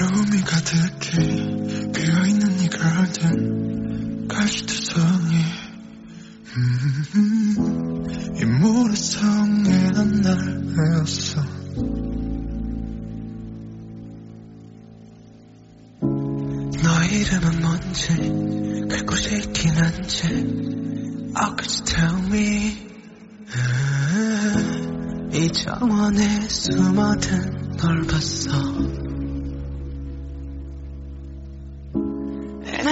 외로움이 가득해 비어있는 이 가든 가시투성이. 음, 이 모래성에 난날 외웠어. 너 이름은 뭔지 그곳에 있긴 한지. Oh could you tell me? 음, 이 정원에 숨어든 널 봤어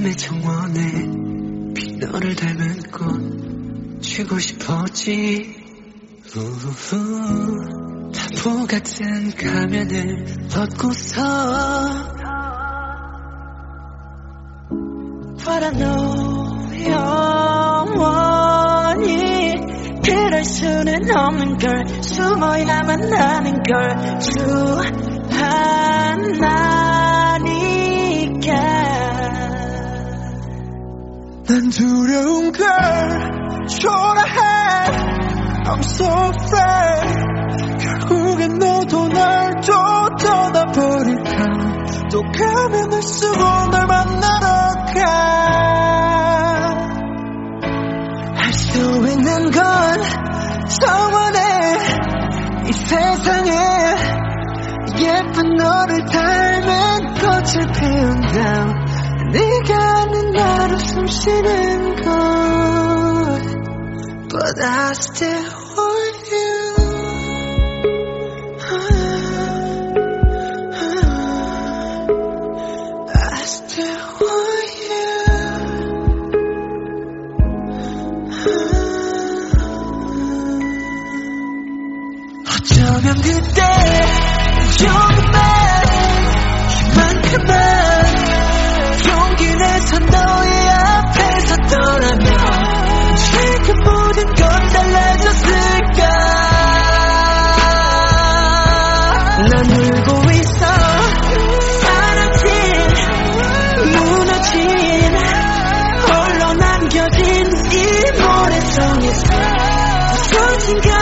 외로움의 정원에 비 너를 닮은 꽃 주고 싶었지. 우후. 바보 같은 가면을 벗고서 But I know 영원히 그럴 수는 없는 걸 숨어야만 하는 걸 주 하나 난 두려운 걸 초라해. I'm so afraid. 결국엔 너도 날또 떠나버릴까? 또 가면을 쓰고 널 만나러 가할 수 있는 건 정원에 이 세상에. 예쁜 너를 닮은 꽃을 피운다 숨 쉬는 것 But I still want you I still want you 어쩌면 그때 조금만 이만큼만 난 울고 있어. 사라진 무너진 홀로 남겨진 이 모래성에서 순간